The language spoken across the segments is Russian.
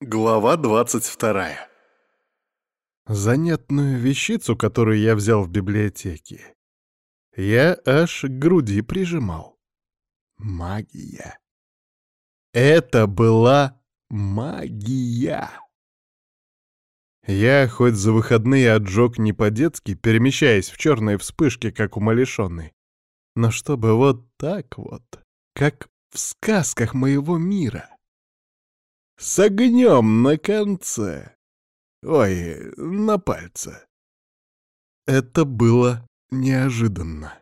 Глава 22 Занятную вещицу, которую я взял в библиотеке, я аж к груди прижимал. Магия. Это была магия. Я хоть за выходные отжег не по-детски, перемещаясь в черные вспышки, как умалишенный, но чтобы вот так вот, как в сказках моего мира с огнем на конце. Ой, на пальце. Это было неожиданно.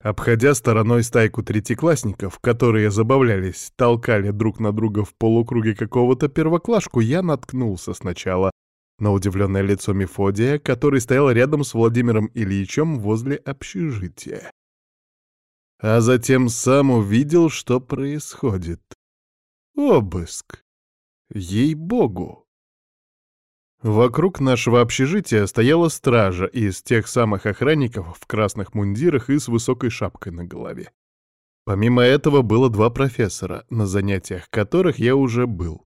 Обходя стороной стайку третьеклассников, которые забавлялись, толкали друг на друга в полукруге какого-то первоклашку, я наткнулся сначала на удивленное лицо Мефодия, который стоял рядом с Владимиром Ильичем возле общежития. А затем сам увидел, что происходит. Обыск. Ей-богу. Вокруг нашего общежития стояла стража из тех самых охранников в красных мундирах и с высокой шапкой на голове. Помимо этого было два профессора, на занятиях которых я уже был.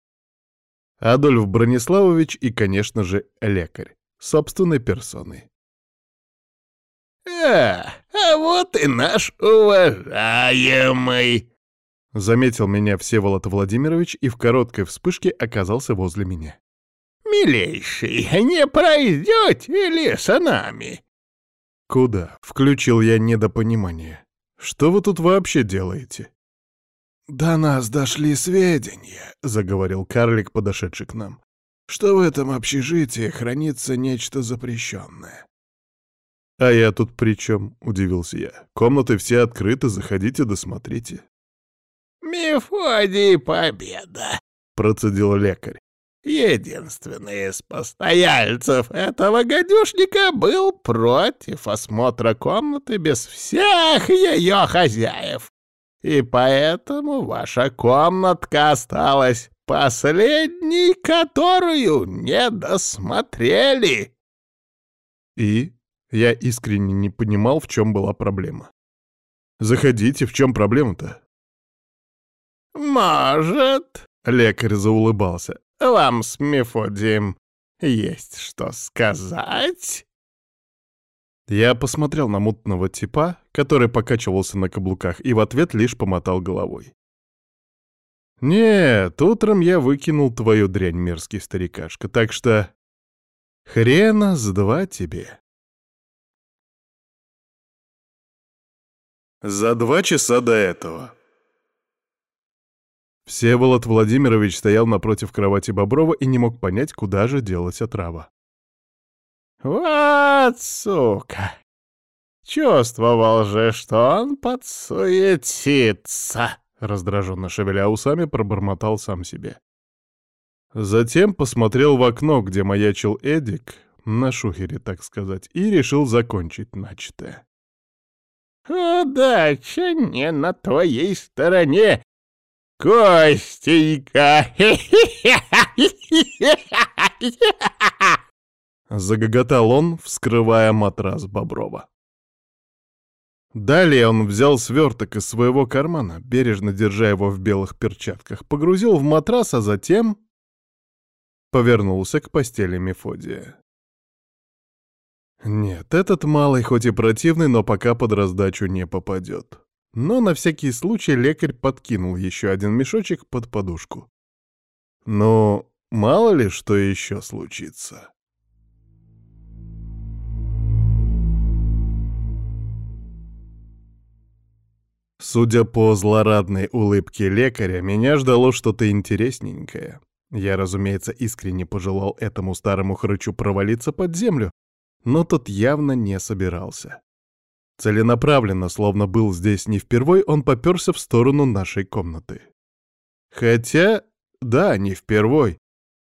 Адольф Брониславович и, конечно же, лекарь, собственной персоной. «А, а вот и наш уважаемый!» Заметил меня Всеволод Владимирович и в короткой вспышке оказался возле меня. «Милейший, не пройдете ли с нами?» «Куда?» — включил я недопонимание. «Что вы тут вообще делаете?» «До нас дошли сведения», — заговорил карлик, подошедший к нам, «что в этом общежитии хранится нечто запрещенное». «А я тут при чем?» — удивился я. «Комнаты все открыты, заходите, досмотрите». «Мефодий Победа», — процедил лекарь. Единственный из постояльцев этого гадюшника был против осмотра комнаты без всех ее хозяев. И поэтому ваша комнатка осталась последней, которую не досмотрели. И я искренне не понимал, в чем была проблема. Заходите, в чем проблема-то? «Может...» — лекарь заулыбался. «Вам с Мефодием есть что сказать?» Я посмотрел на мутного типа, который покачивался на каблуках, и в ответ лишь помотал головой. «Нет, утром я выкинул твою дрянь, мерзкий старикашка, так что... Хрена с два тебе!» За два часа до этого. Всеволод Владимирович стоял напротив кровати Боброва и не мог понять, куда же делась отрава. «Вот сука! Чувствовал же, что он подсуетится!» Раздраженно шевеля усами, пробормотал сам себе. Затем посмотрел в окно, где маячил Эдик, на шухере, так сказать, и решил закончить начатое. «Удача не на твоей стороне, Костенька! Загоготал он, вскрывая матрас Боброва. Далее он взял сверток из своего кармана, бережно держа его в белых перчатках, погрузил в матрас, а затем повернулся к постели Мефодия. Нет, этот малый хоть и противный, но пока под раздачу не попадет. Но на всякий случай лекарь подкинул еще один мешочек под подушку. Но мало ли что еще случится. Судя по злорадной улыбке лекаря, меня ждало что-то интересненькое. Я, разумеется, искренне пожелал этому старому хрычу провалиться под землю, но тот явно не собирался. Целенаправленно, словно был здесь не впервой, он попёрся в сторону нашей комнаты. Хотя, да, не впервой.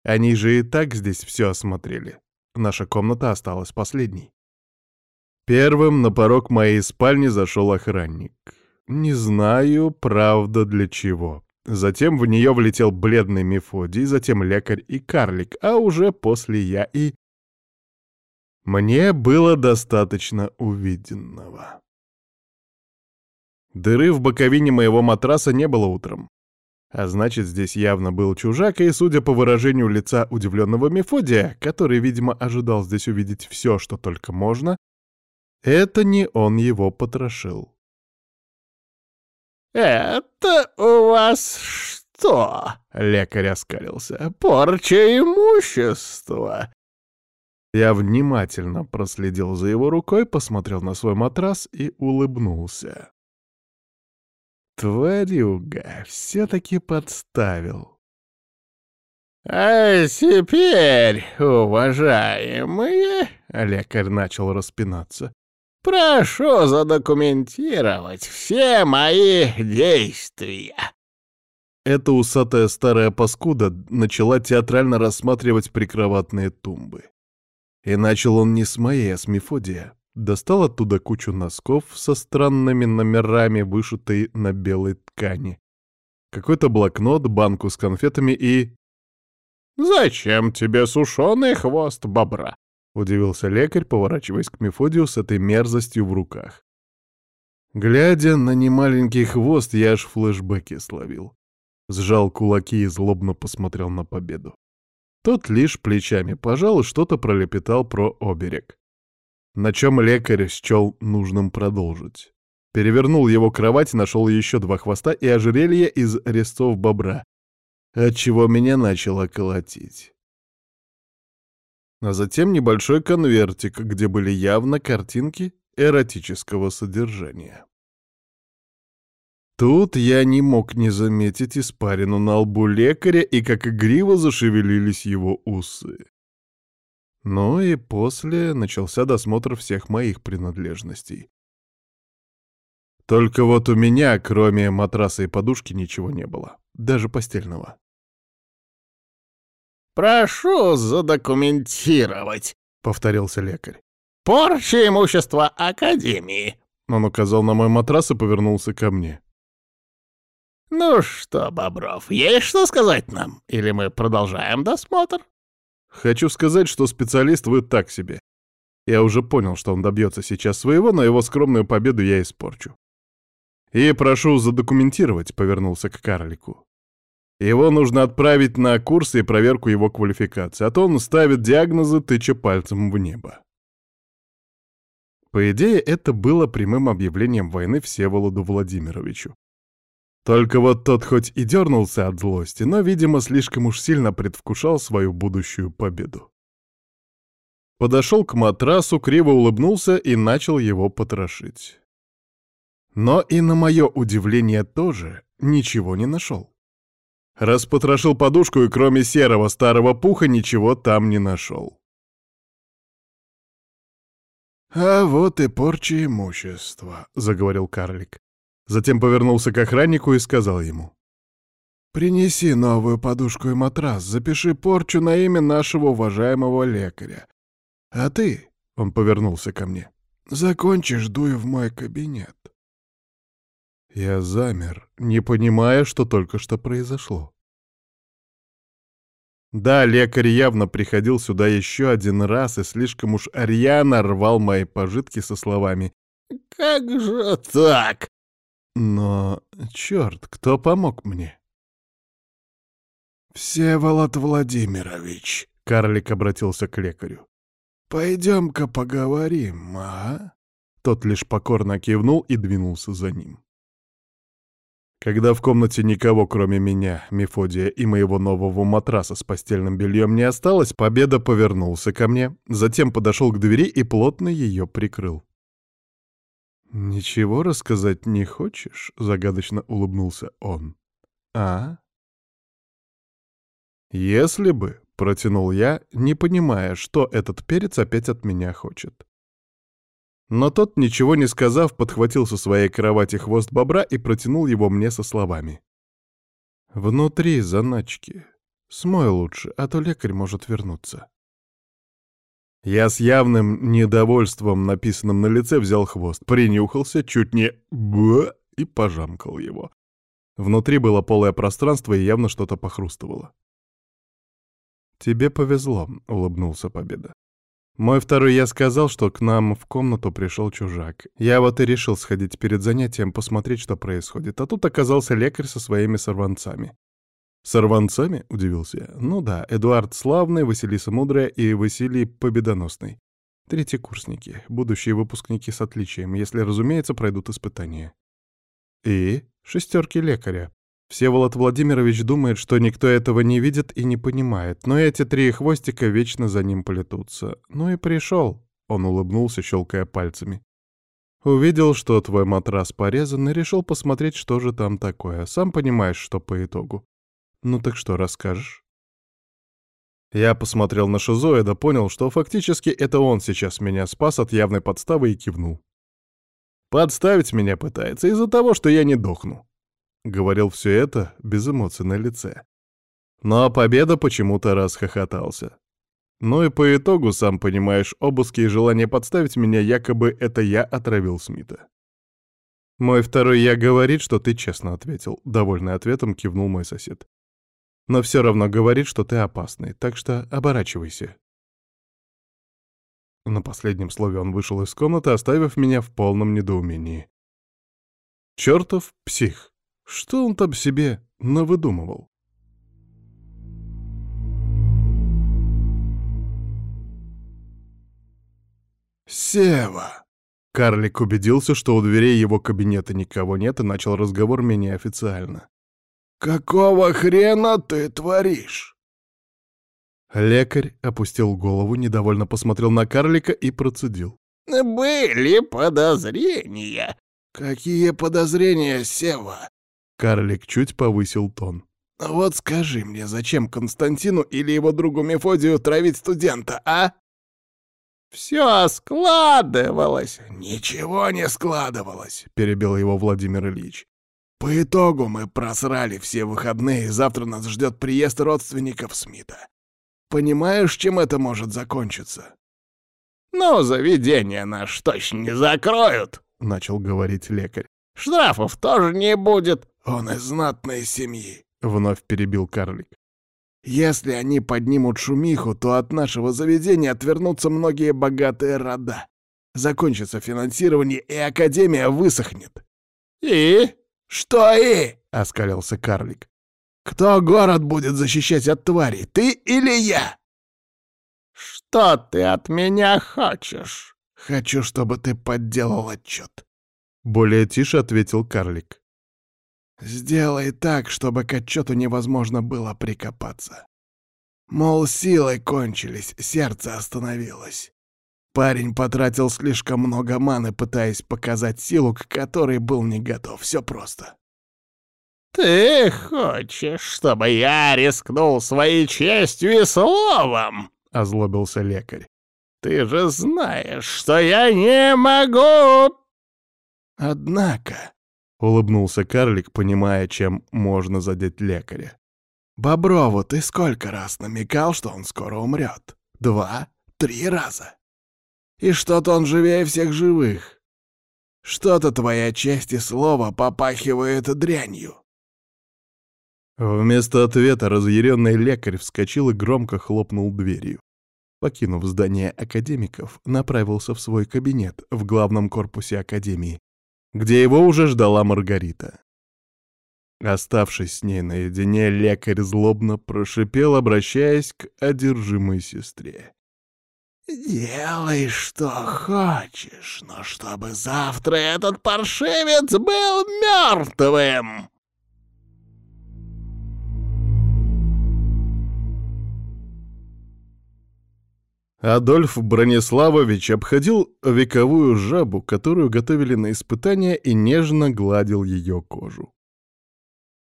Они же и так здесь все осмотрели. Наша комната осталась последней. Первым на порог моей спальни зашел охранник. Не знаю, правда, для чего. Затем в нее влетел бледный Мефодий, затем лекарь и карлик, а уже после я и мне было достаточно увиденного. Дыры в боковине моего матраса не было утром. А значит, здесь явно был чужак, и, судя по выражению лица удивленного Мефодия, который, видимо, ожидал здесь увидеть все, что только можно, это не он его потрошил. «Это у вас что?» — лекарь оскалился. «Порча имущества!» Я внимательно проследил за его рукой, посмотрел на свой матрас и улыбнулся. Тварюга, все-таки подставил. «А теперь, уважаемые...» — лекарь начал распинаться. «Прошу задокументировать все мои действия». Эта усатая старая паскуда начала театрально рассматривать прикроватные тумбы. И начал он не с моей, а с Мефодия. Достал оттуда кучу носков со странными номерами, вышитой на белой ткани. Какой-то блокнот, банку с конфетами и... «Зачем тебе сушеный хвост бобра?» — удивился лекарь, поворачиваясь к Мефодию с этой мерзостью в руках. Глядя на немаленький хвост, я аж флешбеки словил. Сжал кулаки и злобно посмотрел на победу. Тот лишь плечами пожал и что-то пролепетал про оберег на чем лекарь счел нужным продолжить. Перевернул его кровать, нашел еще два хвоста и ожерелье из резцов бобра, отчего меня начало колотить. А затем небольшой конвертик, где были явно картинки эротического содержания. Тут я не мог не заметить испарину на лбу лекаря и как игриво зашевелились его усы. Ну и после начался досмотр всех моих принадлежностей. Только вот у меня, кроме матраса и подушки, ничего не было. Даже постельного. «Прошу задокументировать», — повторился лекарь. «Порча имущества Академии». Он указал на мой матрас и повернулся ко мне. «Ну что, Бобров, есть что сказать нам? Или мы продолжаем досмотр?» Хочу сказать, что специалист вы так себе. Я уже понял, что он добьется сейчас своего, но его скромную победу я испорчу. И прошу задокументировать, повернулся к карлику. Его нужно отправить на курсы и проверку его квалификации, а то он ставит диагнозы, тыча пальцем в небо. По идее, это было прямым объявлением войны Всеволоду Владимировичу. Только вот тот хоть и дернулся от злости, но, видимо, слишком уж сильно предвкушал свою будущую победу. Подошел к матрасу, криво улыбнулся и начал его потрошить. Но и на мое удивление тоже ничего не нашел. Распотрошил подушку и кроме серого старого пуха ничего там не нашел. «А вот и порча имущества», — заговорил карлик. Затем повернулся к охраннику и сказал ему. «Принеси новую подушку и матрас, запиши порчу на имя нашего уважаемого лекаря. А ты, — он повернулся ко мне, — закончишь, дуя в мой кабинет». Я замер, не понимая, что только что произошло. Да, лекарь явно приходил сюда еще один раз и слишком уж рьяно рвал мои пожитки со словами «Как же так? Но, черт, кто помог мне? «Всеволод Владимирович», — карлик обратился к лекарю, — «пойдем-ка поговорим, а?» Тот лишь покорно кивнул и двинулся за ним. Когда в комнате никого, кроме меня, Мефодия и моего нового матраса с постельным бельем не осталось, Победа повернулся ко мне, затем подошел к двери и плотно ее прикрыл. «Ничего рассказать не хочешь?» — загадочно улыбнулся он. «А?» «Если бы», — протянул я, не понимая, что этот перец опять от меня хочет. Но тот, ничего не сказав, подхватил со своей кровати хвост бобра и протянул его мне со словами. «Внутри заначки. Смой лучше, а то лекарь может вернуться». Я с явным недовольством, написанным на лице, взял хвост, принюхался, чуть не б и пожамкал его. Внутри было полое пространство и явно что-то похрустывало. «Тебе повезло», — улыбнулся Победа. Мой второй я сказал, что к нам в комнату пришел чужак. Я вот и решил сходить перед занятием, посмотреть, что происходит. А тут оказался лекарь со своими сорванцами. «Сорванцами?» — удивился я. «Ну да, Эдуард Славный, Василиса Мудрая и Василий Победоносный. Третьекурсники, будущие выпускники с отличием, если, разумеется, пройдут испытания. И шестерки лекаря. Всеволод Владимирович думает, что никто этого не видит и не понимает, но эти три хвостика вечно за ним полетутся. Ну и пришел. Он улыбнулся, щелкая пальцами. Увидел, что твой матрас порезан, и решил посмотреть, что же там такое. Сам понимаешь, что по итогу. Ну так что, расскажешь? Я посмотрел на Шизоида, понял, что фактически это он сейчас меня спас от явной подставы и кивнул. Подставить меня пытается из-за того, что я не дохну. Говорил все это без эмоций на лице. Но победа почему-то расхохотался. Ну и по итогу, сам понимаешь, обыски и желание подставить меня, якобы это я отравил Смита. Мой второй я говорит, что ты честно ответил. Довольный ответом кивнул мой сосед но все равно говорит, что ты опасный, так что оборачивайся. На последнем слове он вышел из комнаты, оставив меня в полном недоумении. Чертов псих! Что он там себе навыдумывал? «Сева!» Карлик убедился, что у дверей его кабинета никого нет, и начал разговор менее официально. «Какого хрена ты творишь?» Лекарь опустил голову, недовольно посмотрел на карлика и процедил. «Были подозрения». «Какие подозрения, Сева?» Карлик чуть повысил тон. «Вот скажи мне, зачем Константину или его другу Мефодию травить студента, а?» «Все складывалось». «Ничего не складывалось», — перебил его Владимир Ильич. По итогу мы просрали все выходные, и завтра нас ждет приезд родственников Смита. Понимаешь, чем это может закончиться? «Ну, заведение наш точно не закроют», — начал говорить лекарь. «Штрафов тоже не будет». «Он из знатной семьи», — вновь перебил карлик. «Если они поднимут шумиху, то от нашего заведения отвернутся многие богатые рода. Закончится финансирование, и Академия высохнет». «И?» «Что и?» — оскалился карлик. «Кто город будет защищать от твари, ты или я?» «Что ты от меня хочешь?» «Хочу, чтобы ты подделал отчет», — более тише ответил карлик. «Сделай так, чтобы к отчету невозможно было прикопаться. Мол, силы кончились, сердце остановилось. Парень потратил слишком много маны, пытаясь показать силу, к которой был не готов. Все просто. «Ты хочешь, чтобы я рискнул своей честью и словом?» — озлобился лекарь. «Ты же знаешь, что я не могу!» «Однако...» — улыбнулся карлик, понимая, чем можно задеть лекаря. «Боброву ты сколько раз намекал, что он скоро умрет? Два? Три раза?» И что-то он живее всех живых. Что-то твоя честь и слово попахивает дрянью. Вместо ответа разъяренный лекарь вскочил и громко хлопнул дверью. Покинув здание академиков, направился в свой кабинет в главном корпусе академии, где его уже ждала Маргарита. Оставшись с ней наедине, лекарь злобно прошипел, обращаясь к одержимой сестре. «Делай, что хочешь, но чтобы завтра этот паршивец был мертвым!» Адольф Брониславович обходил вековую жабу, которую готовили на испытание, и нежно гладил ее кожу.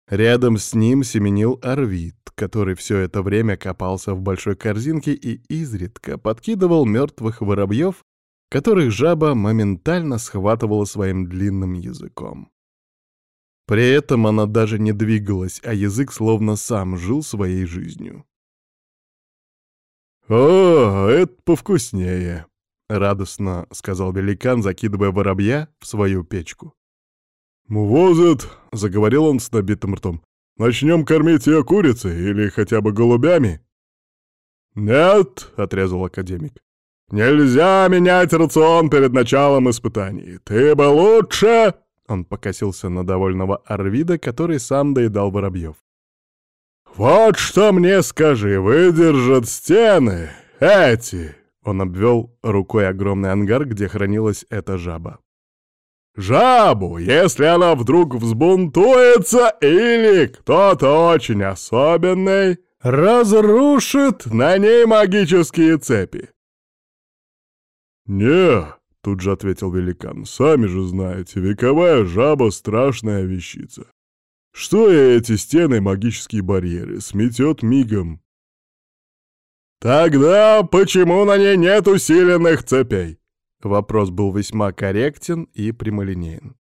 Рядом с ним семенил Арвид, который все это время копался в большой корзинке и изредка подкидывал мертвых воробьев, которых жаба моментально схватывала своим длинным языком. При этом она даже не двигалась, а язык словно сам жил своей жизнью. «О, это повкуснее!» — радостно сказал великан, закидывая воробья в свою печку. «Возят», — заговорил он с набитым ртом. «Начнем кормить ее курицей или хотя бы голубями?» «Нет», — отрезал академик. Нельзя менять рацион перед началом испытаний. Ты бы лучше...» Он покосился на довольного Арвида, который сам доедал воробьев. «Вот что мне скажи, выдержат стены эти!» Он обвел рукой огромный ангар, где хранилась эта жаба. «Жабу, если она вдруг взбунтуется или кто-то очень особенный, разрушит на ней магические цепи!» «Не, — тут же ответил великан, — сами же знаете, вековая жаба — страшная вещица. Что и эти стены магические барьеры, сметет мигом. Тогда почему на ней нет усиленных цепей? Вопрос был весьма корректен и прямолинеен.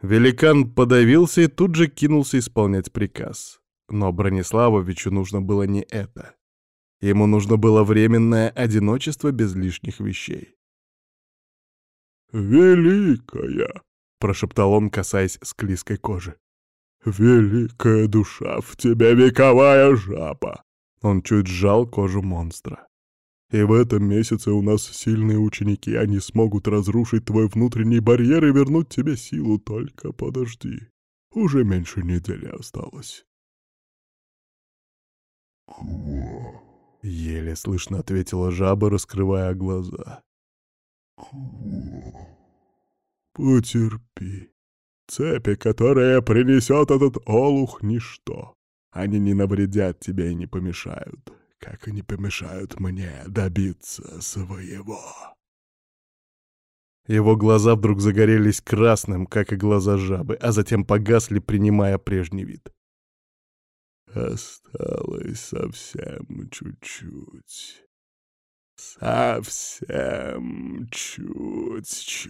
Великан подавился и тут же кинулся исполнять приказ. Но Брониславовичу нужно было не это. Ему нужно было временное одиночество без лишних вещей. «Великая!» — прошептал он, касаясь склизкой кожи. «Великая душа, в тебя вековая жаба!» Он чуть сжал кожу монстра. «И в этом месяце у нас сильные ученики, они смогут разрушить твой внутренний барьер и вернуть тебе силу, только подожди. Уже меньше недели осталось». «Ква?» — еле слышно ответила жаба, раскрывая глаза. «Ква?» Потерпи. Цепи, которые принесет этот олух, ничто. Они не навредят тебе и не помешают, как они помешают мне добиться своего. Его глаза вдруг загорелись красным, как и глаза жабы, а затем погасли, принимая прежний вид. Осталось совсем чуть-чуть. Совсем чуть-чуть.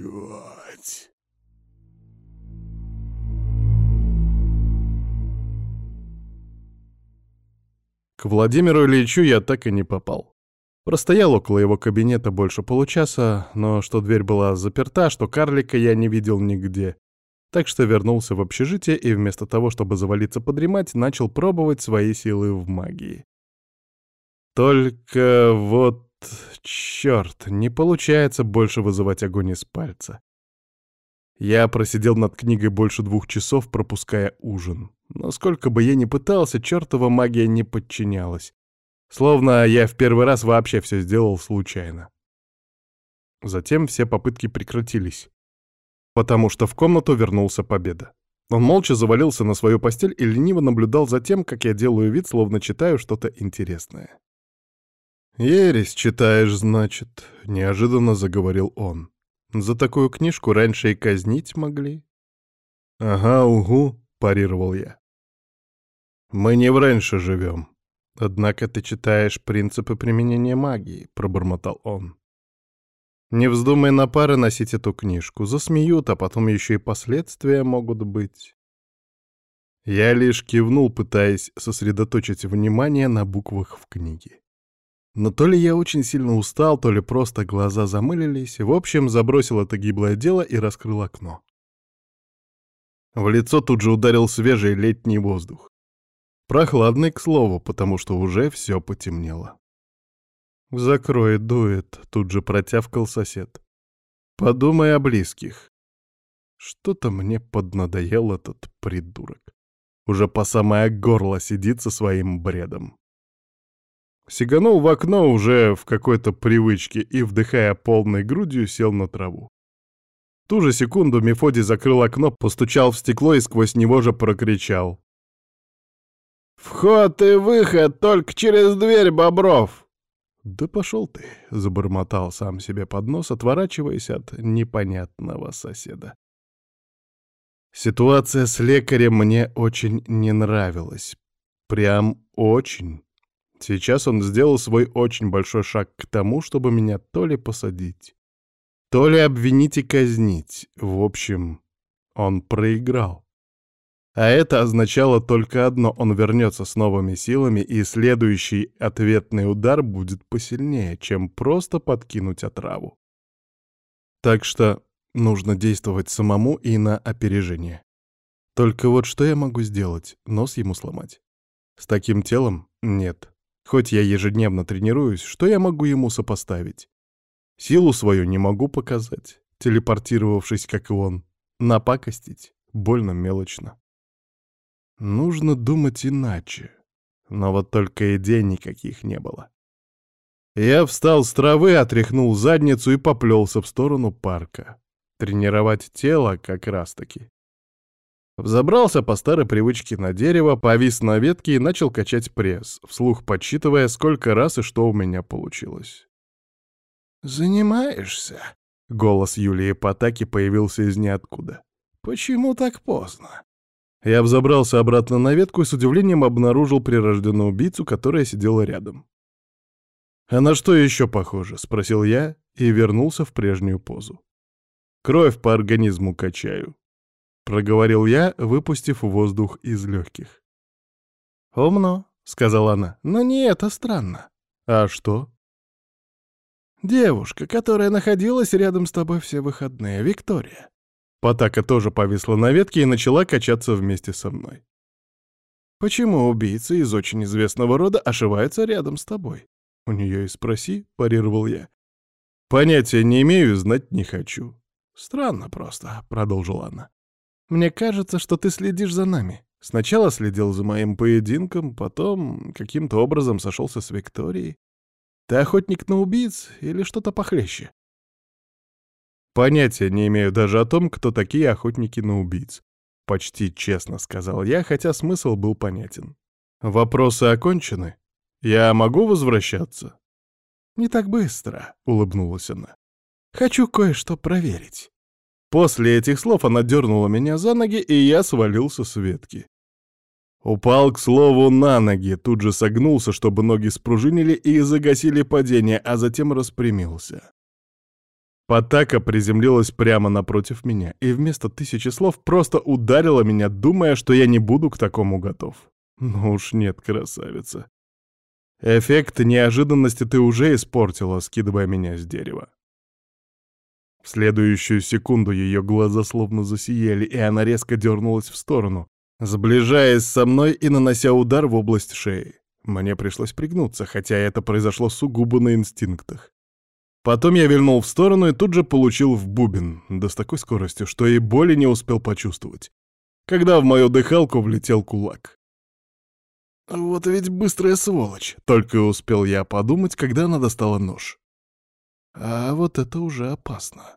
К Владимиру Ильичу я так и не попал. Простоял около его кабинета больше получаса, но что дверь была заперта, что карлика я не видел нигде. Так что вернулся в общежитие и вместо того, чтобы завалиться подремать, начал пробовать свои силы в магии. Только вот черт, не получается больше вызывать огонь из пальца. Я просидел над книгой больше двух часов, пропуская ужин. Но сколько бы я ни пытался, чертова магия не подчинялась. Словно я в первый раз вообще все сделал случайно. Затем все попытки прекратились, потому что в комнату вернулся Победа. Он молча завалился на свою постель и лениво наблюдал за тем, как я делаю вид, словно читаю что-то интересное. «Ересь читаешь, значит», — неожиданно заговорил он. «За такую книжку раньше и казнить могли». «Ага, угу», — парировал я. «Мы не в раньше живем. Однако ты читаешь принципы применения магии», — пробормотал он. «Не вздумай на пары носить эту книжку. Засмеют, а потом еще и последствия могут быть». Я лишь кивнул, пытаясь сосредоточить внимание на буквах в книге. Но то ли я очень сильно устал, то ли просто глаза замылились. В общем, забросил это гиблое дело и раскрыл окно. В лицо тут же ударил свежий летний воздух. Прохладный, к слову, потому что уже все потемнело. «Закрой, дует», — тут же протявкал сосед. «Подумай о близких». Что-то мне поднадоел этот придурок. Уже по самое горло сидит со своим бредом. Сиганул в окно уже в какой-то привычке и, вдыхая полной грудью, сел на траву. В ту же секунду Мефодий закрыл окно, постучал в стекло и сквозь него же прокричал. «Вход и выход только через дверь, Бобров!» «Да пошел ты!» — забормотал сам себе под нос, отворачиваясь от непонятного соседа. Ситуация с лекарем мне очень не нравилась. Прям очень. Сейчас он сделал свой очень большой шаг к тому, чтобы меня то ли посадить, то ли обвинить и казнить. В общем, он проиграл. А это означало только одно — он вернется с новыми силами, и следующий ответный удар будет посильнее, чем просто подкинуть отраву. Так что нужно действовать самому и на опережение. Только вот что я могу сделать? Нос ему сломать? С таким телом? Нет. Хоть я ежедневно тренируюсь, что я могу ему сопоставить? Силу свою не могу показать, телепортировавшись, как и он. Напакостить больно мелочно. Нужно думать иначе. Но вот только идей никаких не было. Я встал с травы, отряхнул задницу и поплелся в сторону парка. Тренировать тело как раз-таки. Взобрался по старой привычке на дерево, повис на ветке и начал качать пресс, вслух подсчитывая, сколько раз и что у меня получилось. «Занимаешься?» — голос Юлии Потаки появился из ниоткуда. «Почему так поздно?» Я взобрался обратно на ветку и с удивлением обнаружил прирожденную убийцу, которая сидела рядом. «А на что еще похоже?» — спросил я и вернулся в прежнюю позу. «Кровь по организму качаю», — проговорил я, выпустив воздух из легких. «Умно», — сказала она, — «но не это странно». «А что?» «Девушка, которая находилась рядом с тобой все выходные, Виктория». Потака тоже повисла на ветке и начала качаться вместе со мной. «Почему убийца из очень известного рода ошивается рядом с тобой?» «У нее и спроси», — парировал я. «Понятия не имею, знать не хочу». «Странно просто», — продолжила она. Мне кажется, что ты следишь за нами. Сначала следил за моим поединком, потом каким-то образом сошелся с Викторией. Ты охотник на убийц или что-то похлеще? Понятия не имею даже о том, кто такие охотники на убийц. Почти честно сказал я, хотя смысл был понятен. Вопросы окончены? Я могу возвращаться? Не так быстро, улыбнулась она. Хочу кое-что проверить. После этих слов она дернула меня за ноги, и я свалился с ветки. Упал, к слову, на ноги, тут же согнулся, чтобы ноги спружинили и загасили падение, а затем распрямился. Потака приземлилась прямо напротив меня и вместо тысячи слов просто ударила меня, думая, что я не буду к такому готов. Ну уж нет, красавица. Эффект неожиданности ты уже испортила, скидывая меня с дерева. В следующую секунду ее глаза словно засияли, и она резко дернулась в сторону, сближаясь со мной и нанося удар в область шеи. Мне пришлось пригнуться, хотя это произошло сугубо на инстинктах. Потом я вильнул в сторону и тут же получил в бубен, да с такой скоростью, что и боли не успел почувствовать, когда в мою дыхалку влетел кулак. Вот ведь быстрая сволочь, только успел я подумать, когда она достала нож. А вот это уже опасно.